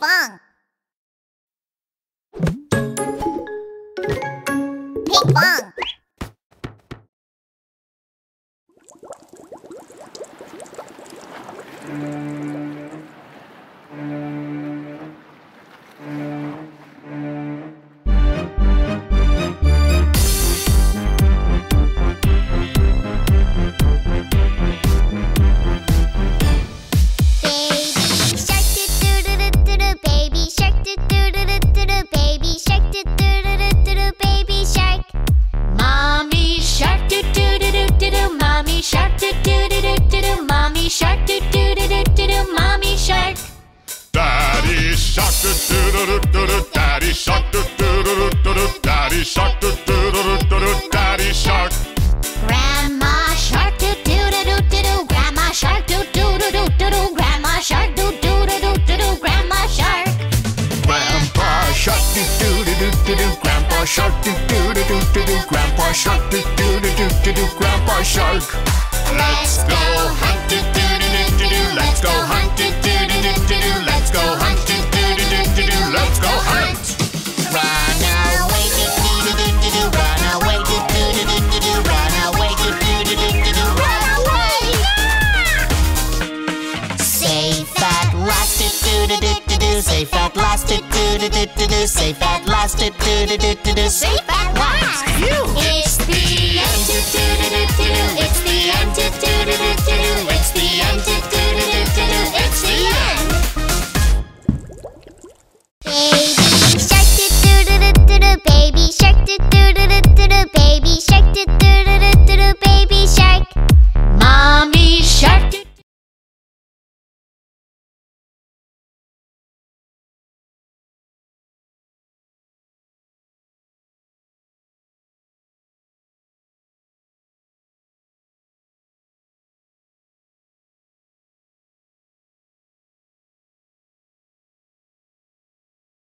Ping pong. Baby Mommy shark doo doo doo doo doo doo Mommy shark doo doo doo doo doo doo Mommy shark Daddy shark doo doo doo doo doo doo Daddy shark doo doo doo doo doo doo Daddy shark Grandpa shark doo doo doo doo doo doo. Grandpa shark doo doo doo doo doo doo. Grandpa shark. Let's go hunt doo doo doo doo doo Let's go hunt safe at last, It do do do do do, safe at last, It do do do do do, safe.